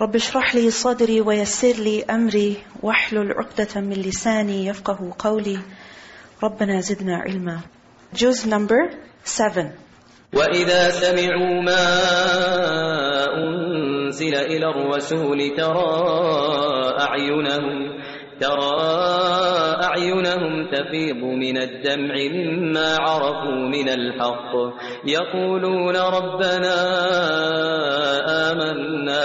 رب اشرح لي صدري ويسر لي أمري واحلل عقدة من لساني يفقه قولي. ربنا زدنا علما. Juz number 7 وإذا سمعوا ما أنزل إلى الرسول ترى أعينهم ترى أعينهم تفيض من الدمع مما عرفوا من الحق. يقولون ربنا آمنا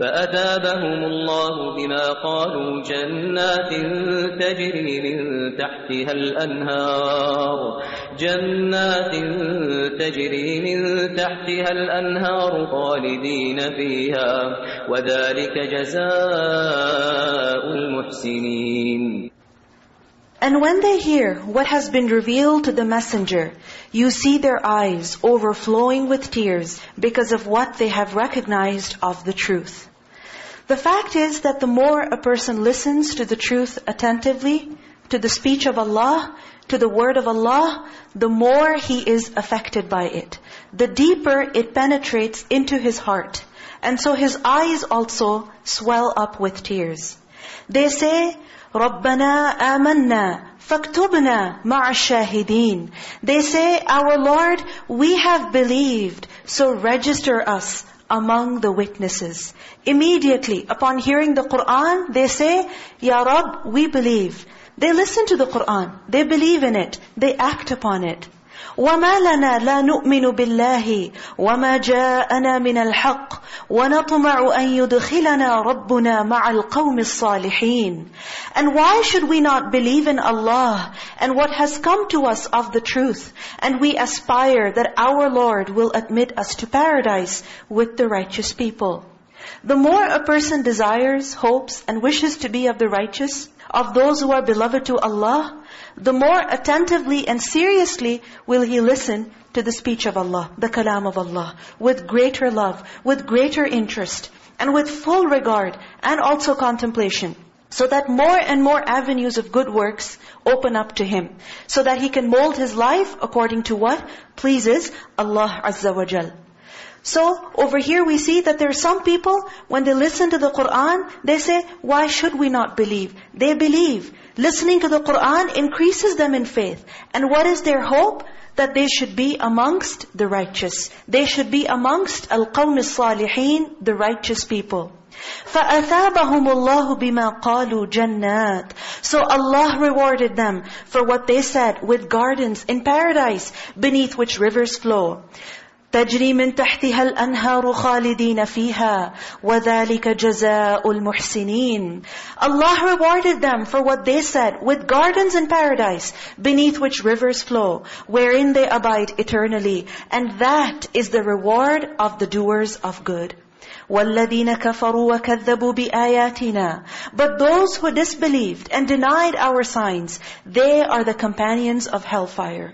فأتابهم الله بما قالوا جنات تجري من تحتها الأنهار جنات تجري من تحتها الأنهار خالدين فيها وذلك جزاء المحسنين And when they hear what has been revealed to the messenger, you see their eyes overflowing with tears because of what they have recognized of the truth. The fact is that the more a person listens to the truth attentively, to the speech of Allah, to the word of Allah, the more he is affected by it. The deeper it penetrates into his heart. And so his eyes also swell up with tears. They say, رَبَّنَا آمَنَّا فَاكْتُبْنَا مَعَ الشَّاهِدِينَ They say, Our Lord, we have believed, so register us among the witnesses. Immediately, upon hearing the Qur'an, they say, Ya Rab, we believe. They listen to the Qur'an. They believe in it. They act upon it. وَمَا لَنَا لَا نُؤْمِنُ بِاللَّهِ وَمَا جَاءَنَا مِنَ الْحَقِّ وَنَطْمَعُ أَن يُدْخِلَنَا رَبُّنَا مَعَ الْقَوْمِ الصَّالِحِينَ And why should we not believe in Allah and what has come to us of the truth? And we aspire that our Lord will admit us to paradise with the righteous people. The more a person desires, hopes, and wishes to be of the righteous, of those who are beloved to Allah, the more attentively and seriously will he listen to the speech of Allah, the kalam of Allah, with greater love, with greater interest, and with full regard, and also contemplation. So that more and more avenues of good works open up to him. So that he can mold his life according to what pleases Allah Azza wa Jal. So, over here we see that there are some people, when they listen to the Qur'an, they say, why should we not believe? They believe. Listening to the Qur'an increases them in faith. And what is their hope? That they should be amongst the righteous. They should be amongst al-qawm al-salihin, the righteous people. فَأَثَابَهُمُ اللَّهُ بِمَا قَالُوا جَنَّاتٍ So Allah rewarded them for what they said with gardens in paradise, beneath which rivers flow. تجري من تحتها الأنهار خالدين فيها وذلك جزاء المحسنين Allah rewarded them for what they said with gardens in paradise beneath which rivers flow wherein they abide eternally and that is the reward of the doers of good وَالَّذِينَ كَفَرُوا وَكَذَّبُوا بِآيَاتِنَا But those who disbelieved and denied our signs, they are the companions of hellfire.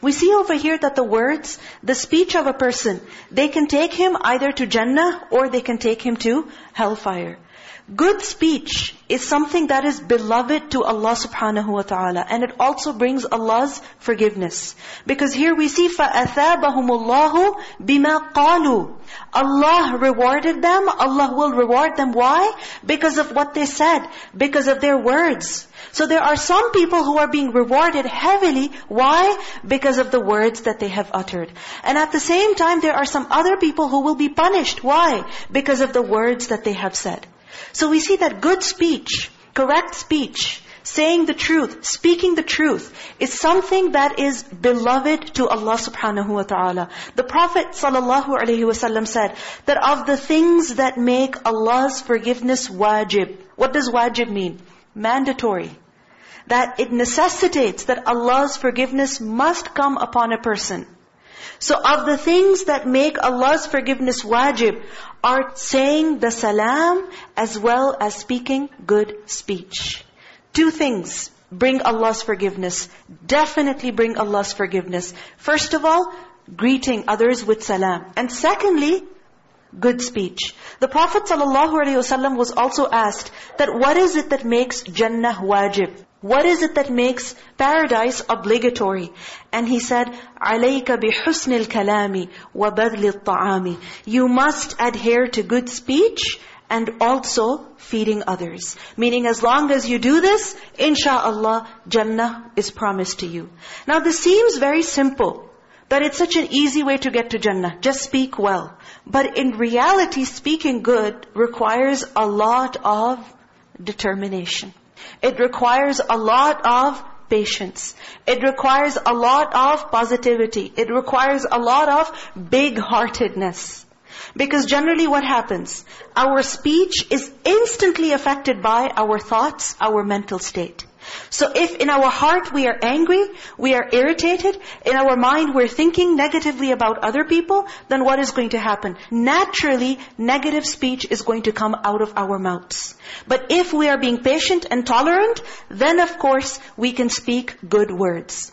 We see over here that the words, the speech of a person, they can take him either to Jannah or they can take him to hellfire. Good speech is something that is beloved to Allah subhanahu wa ta'ala. And it also brings Allah's forgiveness. Because here we see, فَأَثَابَهُمُ اللَّهُ بِمَا قَالُوا Allah rewarded them. Allah will reward them. Why? Because of what they said. Because of their words. So there are some people who are being rewarded heavily. Why? Because of the words that they have uttered. And at the same time, there are some other people who will be punished. Why? Because of the words that they have said. So we see that good speech, correct speech, saying the truth, speaking the truth, is something that is beloved to Allah subhanahu wa ta'ala. The Prophet sallallahu alaihi wasallam said that of the things that make Allah's forgiveness wajib. What does wajib mean? Mandatory. That it necessitates that Allah's forgiveness must come upon a person. So of the things that make Allah's forgiveness wajib are saying the salam as well as speaking good speech. Two things bring Allah's forgiveness. Definitely bring Allah's forgiveness. First of all, greeting others with salam. And secondly, good speech. The Prophet ﷺ was also asked that what is it that makes Jannah wajib? What is it that makes paradise obligatory? And he said, عَلَيْكَ بِحُسْنِ الْكَلَامِ وَبَذْلِ الطَّعَامِ You must adhere to good speech and also feeding others. Meaning as long as you do this, insha'Allah, Jannah is promised to you. Now this seems very simple, that it's such an easy way to get to Jannah. Just speak well. But in reality, speaking good requires a lot of determination. It requires a lot of patience. It requires a lot of positivity. It requires a lot of big-heartedness. Because generally what happens? Our speech is instantly affected by our thoughts, our mental state. So if in our heart we are angry, we are irritated, in our mind we're thinking negatively about other people, then what is going to happen? Naturally, negative speech is going to come out of our mouths. But if we are being patient and tolerant, then of course we can speak good words.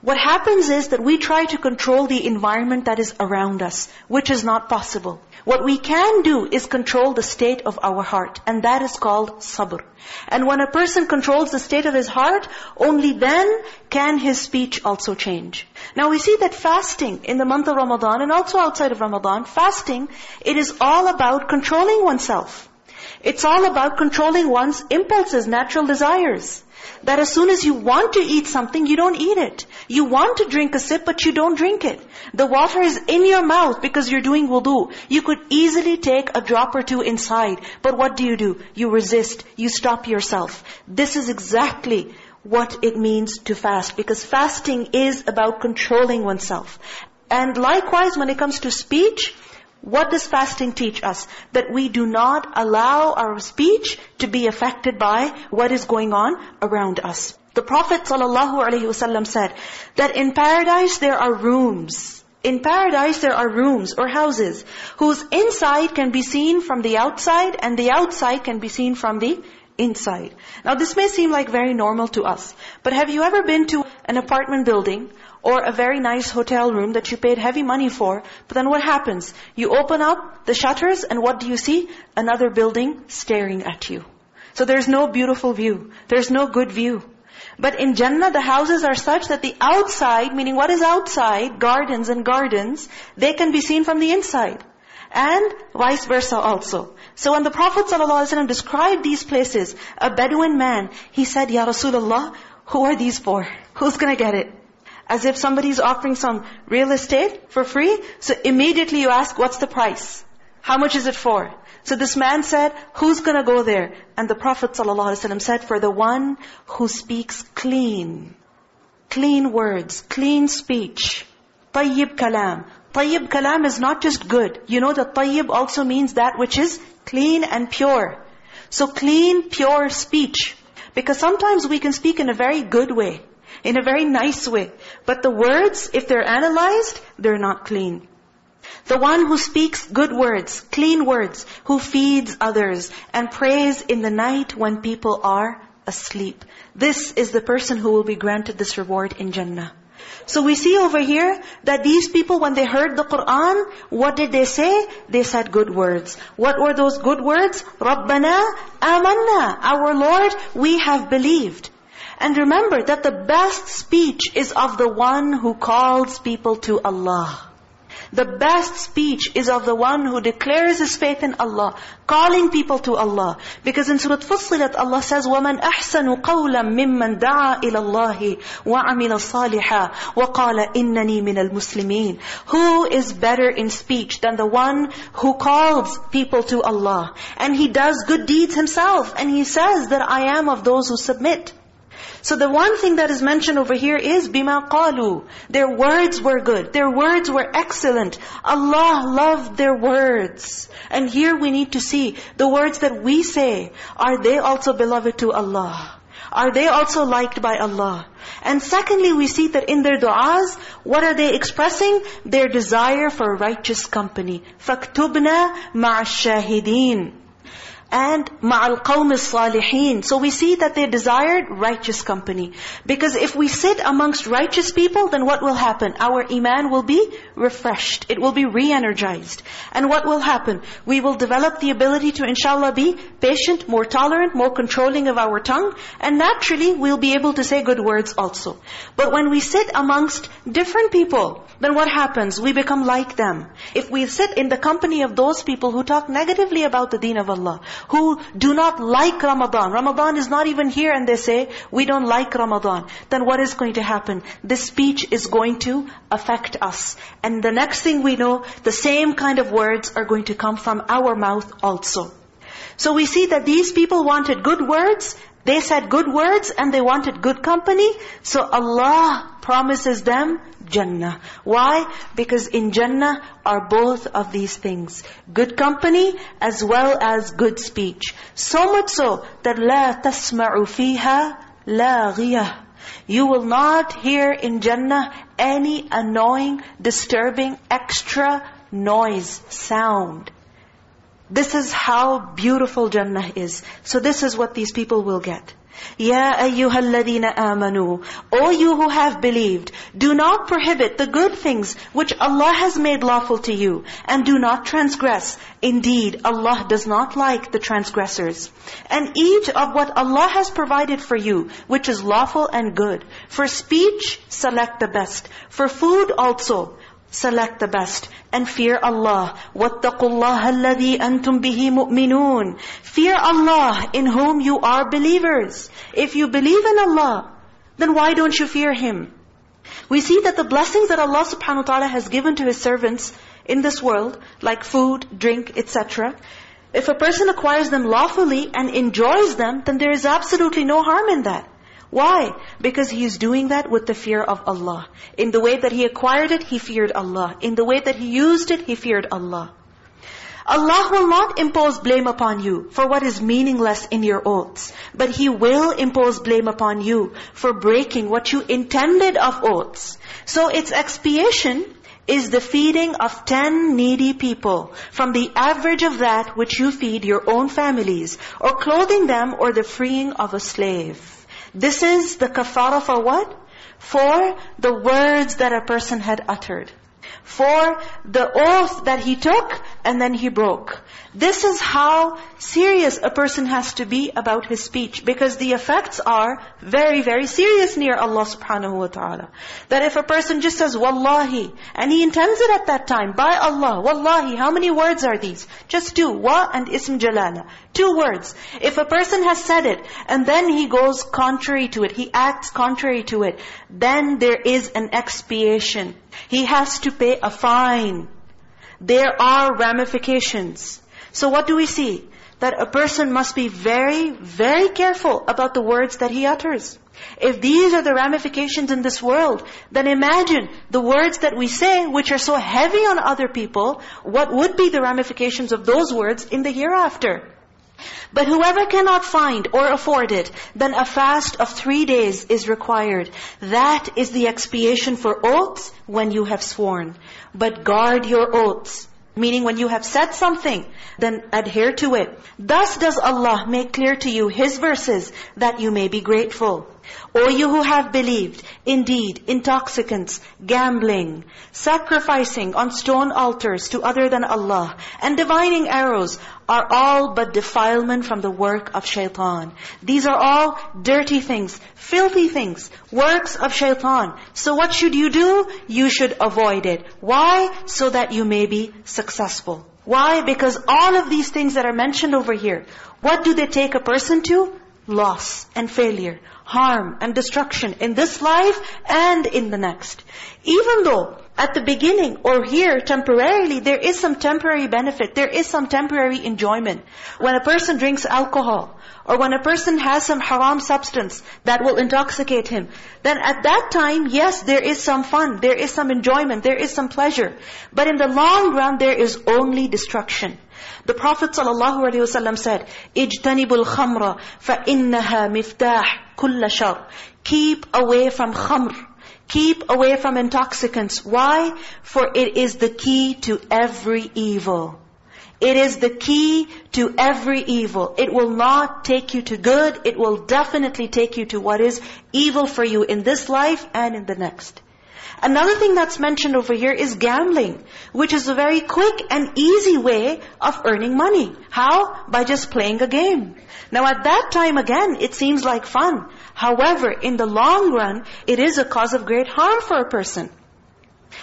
What happens is that we try to control the environment that is around us, which is not possible. What we can do is control the state of our heart, and that is called sabr. And when a person controls the state of his heart, only then can his speech also change. Now we see that fasting in the month of Ramadan, and also outside of Ramadan, fasting, it is all about controlling oneself. It's all about controlling one's impulses, natural desires. That as soon as you want to eat something, you don't eat it. You want to drink a sip, but you don't drink it. The water is in your mouth because you're doing wudu. You could easily take a drop or two inside. But what do you do? You resist. You stop yourself. This is exactly what it means to fast. Because fasting is about controlling oneself. And likewise, when it comes to speech, what does fasting teach us? That we do not allow our speech to be affected by what is going on around us. The Prophet ﷺ said that in paradise there are rooms. In paradise there are rooms or houses whose inside can be seen from the outside and the outside can be seen from the inside. Now this may seem like very normal to us. But have you ever been to an apartment building or a very nice hotel room that you paid heavy money for. But then what happens? You open up the shutters and what do you see? Another building staring at you. So there's no beautiful view. There's no good view. But in Jannah, the houses are such that the outside, meaning what is outside, gardens and gardens, they can be seen from the inside. And vice versa also. So when the Prophet ﷺ described these places, a Bedouin man, he said, Ya Rasulullah, who are these for? Who's going to get it? As if somebody's offering some real estate for free. So immediately you ask, what's the price? How much is it for? So this man said, who's going to go there? And the Prophet ﷺ said, for the one who speaks clean. Clean words, clean speech. Tayyib kalam. Tayyib kalam is not just good. You know that tayyib also means that which is clean and pure. So clean, pure speech. Because sometimes we can speak in a very good way in a very nice way. But the words, if they're analyzed, they're not clean. The one who speaks good words, clean words, who feeds others, and prays in the night when people are asleep. This is the person who will be granted this reward in Jannah. So we see over here that these people, when they heard the Qur'an, what did they say? They said good words. What were those good words? رَبَّنَا آمَنَّا Our Lord, we have believed. And remember that the best speech is of the one who calls people to Allah. The best speech is of the one who declares his faith in Allah, calling people to Allah. Because in Surah Fussilat, Allah says, وَمَنْ أَحْسَنُ قَوْلًا مِمَّنْ دَعَا إِلَى اللَّهِ وَعَمِلَ صَالِحًا وَقَالَ إِنَّنِي مِنَ الْمُسْلِمِينَ Who is better in speech than the one who calls people to Allah? And he does good deeds himself. And he says that I am of those who submit. So the one thing that is mentioned over here is بِمَا قَالُوا Their words were good. Their words were excellent. Allah loved their words. And here we need to see the words that we say, are they also beloved to Allah? Are they also liked by Allah? And secondly, we see that in their du'as, what are they expressing? Their desire for righteous company. فَاكْتُبْنَا مَعَ الشَّاهِدِينَ and ma'al qawm salihin So we see that they desired righteous company. Because if we sit amongst righteous people, then what will happen? Our iman will be refreshed. It will be re-energized. And what will happen? We will develop the ability to inshallah be patient, more tolerant, more controlling of our tongue. And naturally, we'll be able to say good words also. But when we sit amongst different people, then what happens? We become like them. If we sit in the company of those people who talk negatively about the deen of Allah, who do not like Ramadan. Ramadan is not even here and they say, we don't like Ramadan. Then what is going to happen? This speech is going to affect us. And the next thing we know, the same kind of words are going to come from our mouth also. So we see that these people wanted good words, they said good words and they wanted good company. So Allah promises them Jannah. Why? Because in Jannah are both of these things. Good company as well as good speech. So much so that لا تسمع فيها لاغية. You will not hear in Jannah any annoying, disturbing, extra noise, sound. This is how beautiful Jannah is. So this is what these people will get. Ya ayyuhalladhina amanu. O you who have believed, do not prohibit the good things which Allah has made lawful to you, and do not transgress. Indeed, Allah does not like the transgressors. And eat of what Allah has provided for you, which is lawful and good. For speech, select the best. For food also, Select the best and fear Allah. وَاتَّقُوا اللَّهَ الَّذِي أَنْتُمْ بِهِ مُؤْمِنُونَ Fear Allah in whom you are believers. If you believe in Allah, then why don't you fear Him? We see that the blessings that Allah subhanahu wa ta'ala has given to His servants in this world, like food, drink, etc., if a person acquires them lawfully and enjoys them, then there is absolutely no harm in that. Why? Because he is doing that with the fear of Allah. In the way that he acquired it, he feared Allah. In the way that he used it, he feared Allah. Allah will not impose blame upon you for what is meaningless in your oaths. But He will impose blame upon you for breaking what you intended of oaths. So its expiation is the feeding of ten needy people from the average of that which you feed your own families, or clothing them, or the freeing of a slave. This is the kafara for what? For the words that a person had uttered. For the oath that he took and then he broke. This is how serious a person has to be about his speech because the effects are very, very serious near Allah subhanahu wa ta'ala. That if a person just says, Wallahi, and he intends it at that time, by Allah, Wallahi, how many words are these? Just two, Wa and Ism Jalala. Two words. If a person has said it, and then he goes contrary to it, he acts contrary to it, then there is an expiation. He has to pay a fine. There are ramifications. So what do we see? That a person must be very, very careful about the words that he utters. If these are the ramifications in this world, then imagine the words that we say, which are so heavy on other people, what would be the ramifications of those words in the hereafter? But whoever cannot find or afford it, then a fast of three days is required. That is the expiation for oaths when you have sworn. But guard your oaths. Meaning when you have said something, then adhere to it. Thus does Allah make clear to you His verses that you may be grateful. O you who have believed, indeed, intoxicants, gambling, sacrificing on stone altars to other than Allah, and divining arrows are all but defilement from the work of shaitan. These are all dirty things, filthy things, works of shaitan. So what should you do? You should avoid it. Why? So that you may be successful. Why? Because all of these things that are mentioned over here, what do they take a person to? Loss and failure, harm and destruction in this life and in the next. Even though at the beginning or here temporarily, there is some temporary benefit, there is some temporary enjoyment. When a person drinks alcohol, or when a person has some haram substance that will intoxicate him, then at that time, yes, there is some fun, there is some enjoyment, there is some pleasure. But in the long run, there is only destruction. The Prophet ﷺ said, اجتنبوا الخمر فإنها مفتاح كل شر. Keep away from khamr. Keep away from intoxicants. Why? For it is the key to every evil. It is the key to every evil. It will not take you to good. It will definitely take you to what is evil for you in this life and in the next. Another thing that's mentioned over here is gambling, which is a very quick and easy way of earning money. How? By just playing a game. Now at that time again, it seems like fun. However, in the long run, it is a cause of great harm for a person.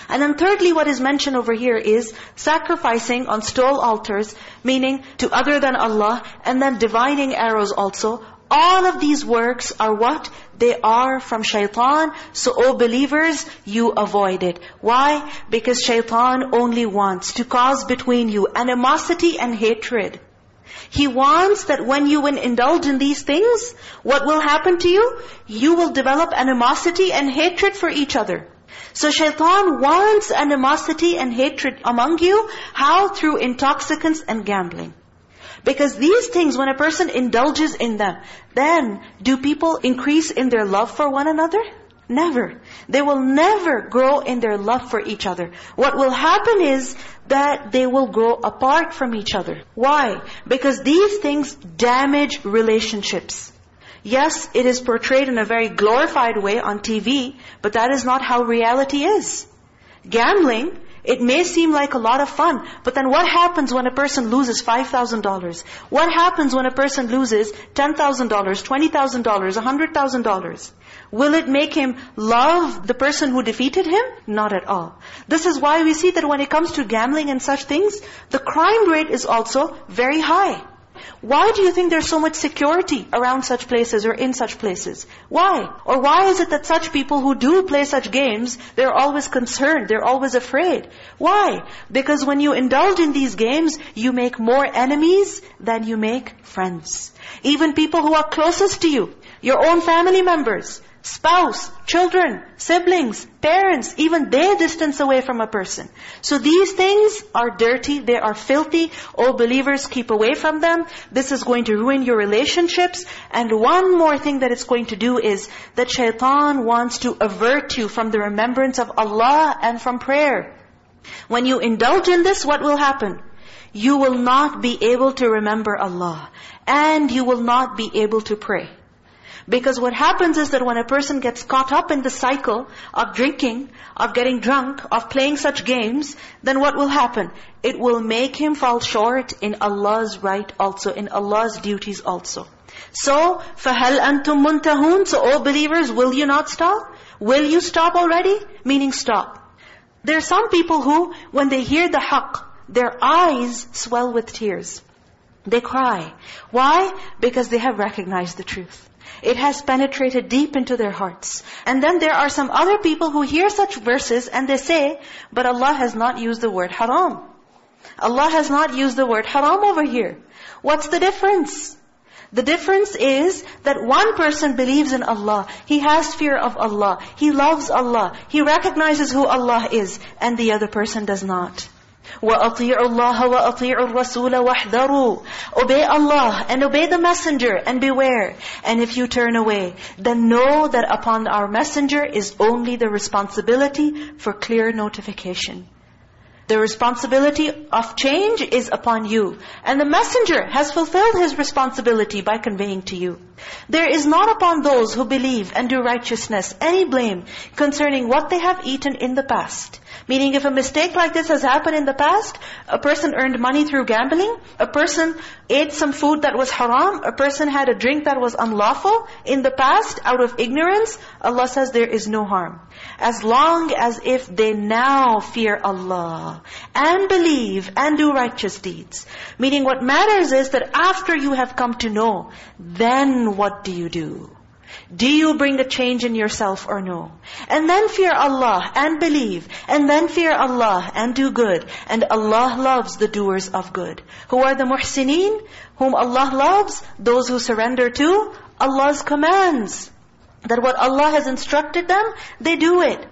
And then thirdly, what is mentioned over here is sacrificing on stone altars, meaning to other than Allah, and then divining arrows also, all of these works are what? They are from shaitan. So, O believers, you avoid it. Why? Because shaitan only wants to cause between you animosity and hatred. He wants that when you indulge in these things, what will happen to you? You will develop animosity and hatred for each other. So shaitan wants animosity and hatred among you. How? Through intoxicants and gambling. Because these things, when a person indulges in them, then do people increase in their love for one another? Never. They will never grow in their love for each other. What will happen is that they will grow apart from each other. Why? Because these things damage relationships. Yes, it is portrayed in a very glorified way on TV, but that is not how reality is. Gambling it may seem like a lot of fun, but then what happens when a person loses $5,000? What happens when a person loses $10,000, $20,000, $100,000? Will it make him love the person who defeated him? Not at all. This is why we see that when it comes to gambling and such things, the crime rate is also very high. Why do you think there's so much security around such places or in such places? Why? Or why is it that such people who do play such games, they're always concerned, they're always afraid? Why? Because when you indulge in these games, you make more enemies than you make friends. Even people who are closest to you, your own family members, spouse, children, siblings, parents, even their distance away from a person. So these things are dirty, they are filthy. All believers, keep away from them. This is going to ruin your relationships. And one more thing that it's going to do is that shaitan wants to avert you from the remembrance of Allah and from prayer. When you indulge in this, what will happen? You will not be able to remember Allah. And you will not be able to pray. Because what happens is that when a person gets caught up in the cycle of drinking, of getting drunk, of playing such games, then what will happen? It will make him fall short in Allah's right also, in Allah's duties also. So, فَهَلْ أَنْتُمْ مُنْتَهُونَ So, all believers, will you not stop? Will you stop already? Meaning stop. There are some people who, when they hear the haqq, their eyes swell with tears. They cry. Why? Because they have recognized the truth. It has penetrated deep into their hearts. And then there are some other people who hear such verses and they say, but Allah has not used the word haram. Allah has not used the word haram over here. What's the difference? The difference is that one person believes in Allah. He has fear of Allah. He loves Allah. He recognizes who Allah is. And the other person does not. وَأَطِيعُوا اللَّهَ وَأَطِيعُوا الرَّسُولَ وَاحْذَرُوا Obey Allah and obey the messenger and beware. And if you turn away, then know that upon our messenger is only the responsibility for clear notification. The responsibility of change is upon you. And the messenger has fulfilled his responsibility by conveying to you. There is not upon those who believe and do righteousness any blame concerning what they have eaten in the past. Meaning if a mistake like this has happened in the past, a person earned money through gambling, a person ate some food that was haram, a person had a drink that was unlawful in the past out of ignorance, Allah says there is no harm. As long as if they now fear Allah and believe and do righteous deeds. Meaning what matters is that after you have come to know, then what do you do? Do you bring a change in yourself or no? And then fear Allah and believe. And then fear Allah and do good. And Allah loves the doers of good. Who are the muhsineen? Whom Allah loves? Those who surrender to Allah's commands. That what Allah has instructed them, they do it.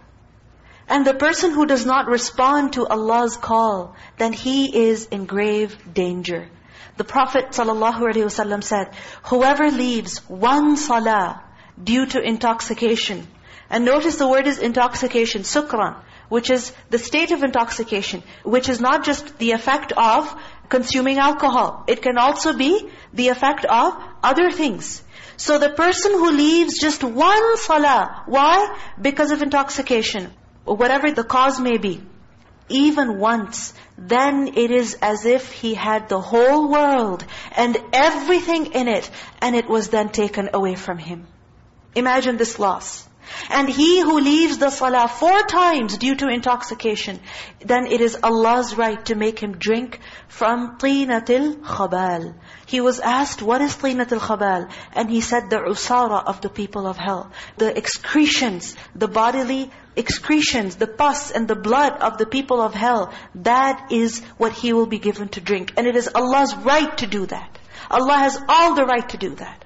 And the person who does not respond to Allah's call, then he is in grave danger. The Prophet ﷺ said, whoever leaves one salah due to intoxication, and notice the word is intoxication, sukran, which is the state of intoxication, which is not just the effect of consuming alcohol. It can also be the effect of other things. So the person who leaves just one salah, why? Because of intoxication, whatever the cause may be, even once, then it is as if he had the whole world and everything in it, and it was then taken away from him. Imagine this loss. And he who leaves the salah four times due to intoxication, then it is Allah's right to make him drink from tinatil khabal. He was asked, what is tinatil khabal? And he said, the usara of the people of hell. The excretions, the bodily excretions, the pus and the blood of the people of hell, that is what he will be given to drink. And it is Allah's right to do that. Allah has all the right to do that.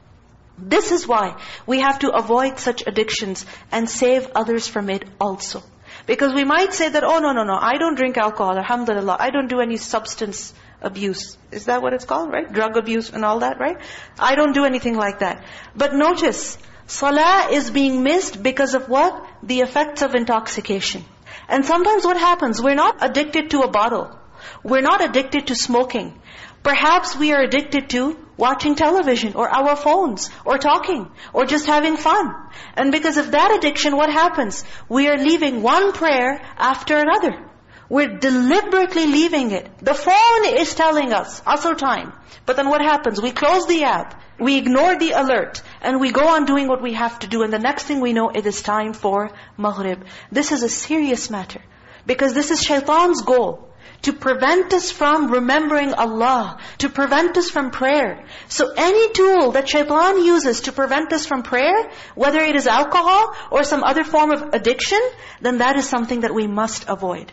This is why we have to avoid such addictions and save others from it also. Because we might say that, oh no, no, no, I don't drink alcohol, alhamdulillah, I don't do any substance abuse. Is that what it's called, right? Drug abuse and all that, right? I don't do anything like that. But notice, salah is being missed because of what? The effects of intoxication. And sometimes what happens, we're not addicted to a bottle. We're not addicted to smoking. Perhaps we are addicted to watching television or our phones or talking or just having fun. And because of that addiction, what happens? We are leaving one prayer after another. We're deliberately leaving it. The phone is telling us, asr time. But then what happens? We close the app, we ignore the alert, and we go on doing what we have to do. And the next thing we know, it is time for maghrib. This is a serious matter. Because this is shaitan's goal to prevent us from remembering Allah, to prevent us from prayer. So any tool that shaitan uses to prevent us from prayer, whether it is alcohol or some other form of addiction, then that is something that we must avoid.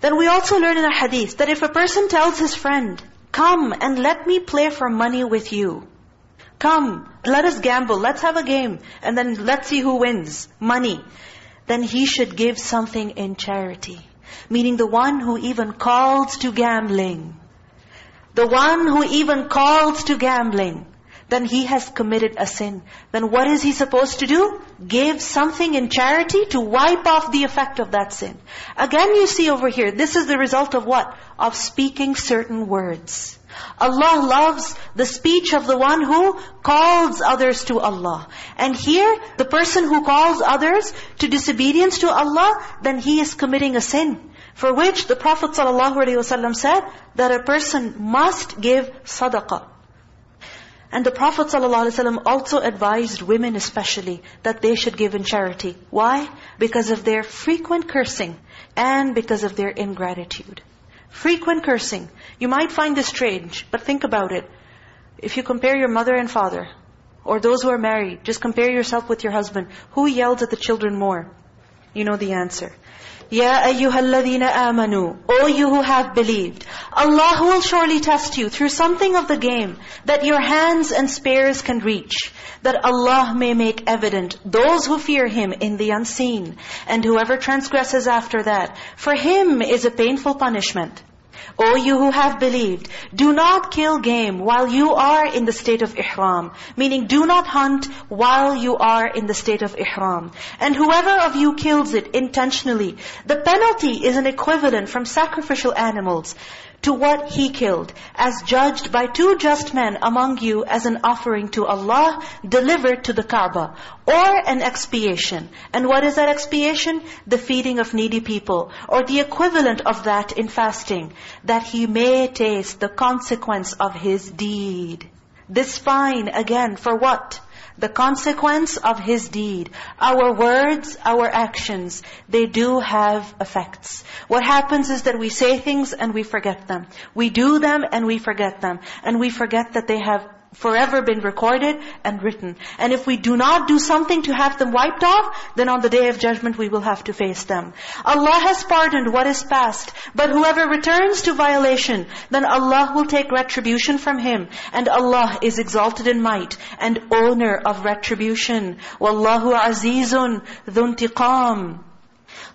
Then we also learn in a hadith that if a person tells his friend, come and let me play for money with you. Come, let us gamble, let's have a game, and then let's see who wins, money. Then he should give something in charity. Meaning the one who even calls to gambling. The one who even calls to gambling. Then he has committed a sin. Then what is he supposed to do? Give something in charity to wipe off the effect of that sin. Again you see over here, this is the result of what? Of speaking certain words. Allah loves the speech of the one who calls others to Allah. And here, the person who calls others to disobedience to Allah, then he is committing a sin. For which the Prophet ﷺ said that a person must give sadaqah. And the Prophet ﷺ also advised women especially that they should give in charity. Why? Because of their frequent cursing and because of their ingratitude. Frequent cursing. You might find this strange, but think about it. If you compare your mother and father, or those who are married, just compare yourself with your husband. Who yells at the children more? You know the answer. Ya ayyuhalladhina amanu. O you who have believed. Allah will surely test you through something of the game that your hands and spears can reach. That Allah may make evident those who fear Him in the unseen. And whoever transgresses after that, for him is a painful punishment. O you who have believed, do not kill game while you are in the state of ihram. Meaning, do not hunt while you are in the state of ihram. And whoever of you kills it intentionally, the penalty is an equivalent from sacrificial animals to what he killed, as judged by two just men among you as an offering to Allah, delivered to the Kaaba, or an expiation. And what is that expiation? The feeding of needy people, or the equivalent of that in fasting, that he may taste the consequence of his deed. This fine, again, for what? The consequence of his deed. Our words, our actions, they do have effects. What happens is that we say things and we forget them. We do them and we forget them. And we forget that they have forever been recorded and written. And if we do not do something to have them wiped off, then on the day of judgment we will have to face them. Allah has pardoned what is past, but whoever returns to violation, then Allah will take retribution from him. And Allah is exalted in might and owner of retribution. Wallahu azizun dhuntiqam.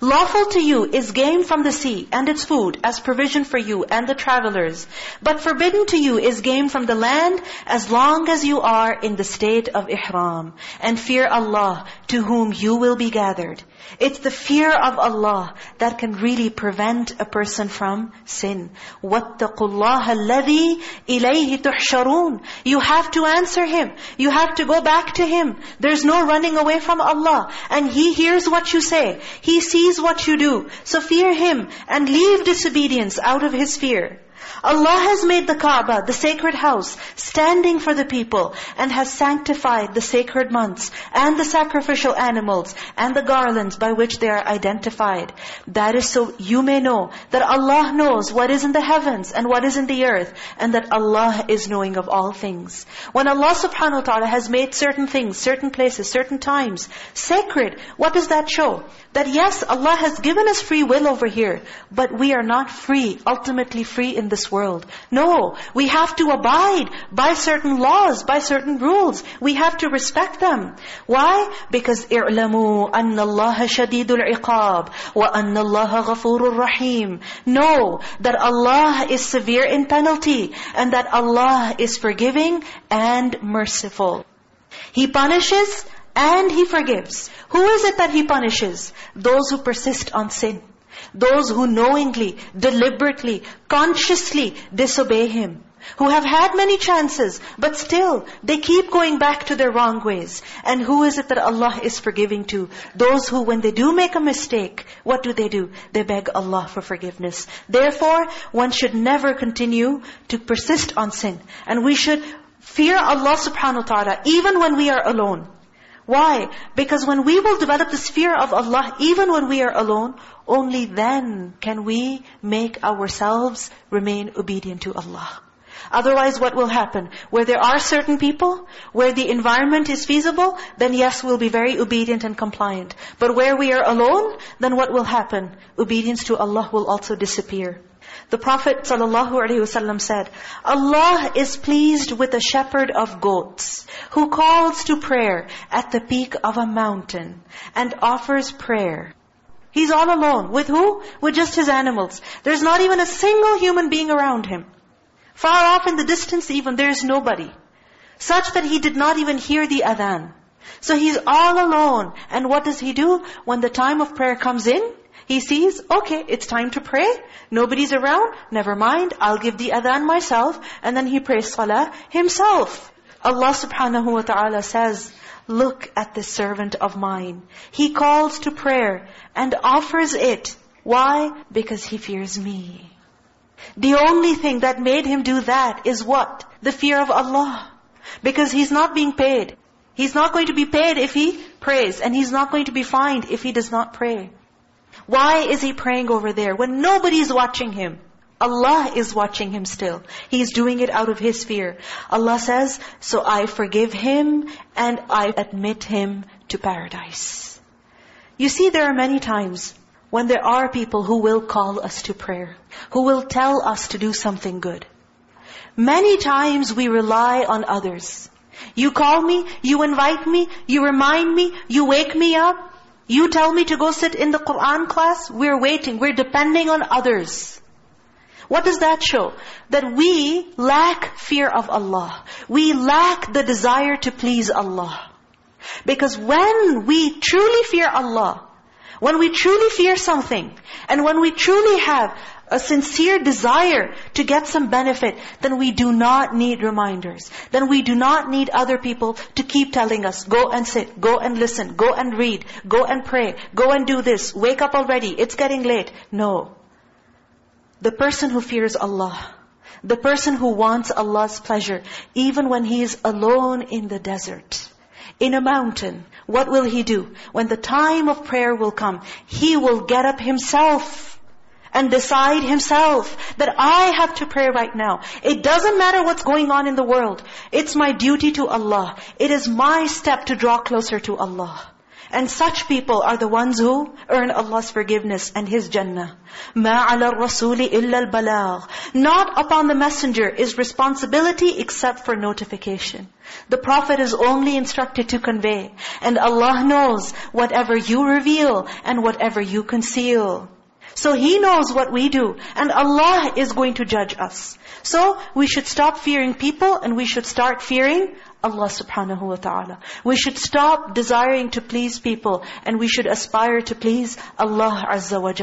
Lawful to you is game from the sea and its food as provision for you and the travelers. But forbidden to you is game from the land as long as you are in the state of ihram. And fear Allah to whom you will be gathered. It's the fear of Allah that can really prevent a person from sin. وَاتَّقُوا اللَّهَ الَّذِي إِلَيْهِ تُحْشَرُونَ You have to answer Him. You have to go back to Him. There's no running away from Allah. And He hears what you say. He sees what you do. So fear Him and leave disobedience out of His fear. Allah has made the Kaaba, the sacred house, standing for the people and has sanctified the sacred months and the sacrificial animals and the garlands by which they are identified. That is so you may know that Allah knows what is in the heavens and what is in the earth and that Allah is knowing of all things. When Allah subhanahu wa ta'ala has made certain things, certain places, certain times sacred, what does that show? That yes, Allah has given us free will over here, but we are not free, ultimately free in this world. No, we have to abide by certain laws, by certain rules. We have to respect them. Why? Because اِعْلَمُوا أَنَّ اللَّهَ شَدِيدُ الْعِقَابِ وَأَنَّ اللَّهَ غَفُورٌ رَحِيمٌ Know that Allah is severe in penalty and that Allah is forgiving and merciful. He punishes and He forgives. Who is it that He punishes? Those who persist on sin. Those who knowingly, deliberately, consciously disobey Him. Who have had many chances, but still, they keep going back to their wrong ways. And who is it that Allah is forgiving to? Those who, when they do make a mistake, what do they do? They beg Allah for forgiveness. Therefore, one should never continue to persist on sin. And we should fear Allah subhanahu wa ta'ala, even when we are alone. Why? Because when we will develop this fear of Allah, even when we are alone, only then can we make ourselves remain obedient to Allah. Otherwise, what will happen? Where there are certain people, where the environment is feasible, then yes, we'll be very obedient and compliant. But where we are alone, then what will happen? Obedience to Allah will also disappear. The Prophet ﷺ said, Allah is pleased with a shepherd of goats who calls to prayer at the peak of a mountain and offers prayer. He's all alone. With who? With just his animals. There's not even a single human being around him. Far off in the distance even, there is nobody. Such that he did not even hear the adhan. So he's all alone. And what does he do? When the time of prayer comes in, he sees, okay, it's time to pray. Nobody's around. Never mind, I'll give the adhan myself. And then he prays salah himself. Allah subhanahu wa ta'ala says, Look at this servant of mine. He calls to prayer and offers it. Why? Because he fears me. The only thing that made him do that is what? The fear of Allah. Because he's not being paid. He's not going to be paid if he prays. And he's not going to be fined if he does not pray. Why is he praying over there when nobody's watching him? Allah is watching him still. He's doing it out of his fear. Allah says, so I forgive him and I admit him to paradise. You see, there are many times when there are people who will call us to prayer, who will tell us to do something good. Many times we rely on others. You call me, you invite me, you remind me, you wake me up. You tell me to go sit in the Qur'an class, we're waiting, we're depending on others. What does that show? That we lack fear of Allah. We lack the desire to please Allah. Because when we truly fear Allah, when we truly fear something, and when we truly have a sincere desire to get some benefit, then we do not need reminders. Then we do not need other people to keep telling us, go and sit, go and listen, go and read, go and pray, go and do this, wake up already, it's getting late. No. The person who fears Allah, the person who wants Allah's pleasure, even when he is alone in the desert, in a mountain, what will he do? When the time of prayer will come, he will get up himself and decide himself that I have to pray right now. It doesn't matter what's going on in the world. It's my duty to Allah. It is my step to draw closer to Allah. And such people are the ones who earn Allah's forgiveness and His Jannah. مَا عَلَى الرَّسُولِ إِلَّا الْبَلَاغِ Not upon the messenger is responsibility except for notification. The Prophet is only instructed to convey. And Allah knows whatever you reveal and whatever you conceal. So He knows what we do. And Allah is going to judge us. So we should stop fearing people and we should start fearing Allah subhanahu wa ta'ala. We should stop desiring to please people and we should aspire to please Allah azza wa.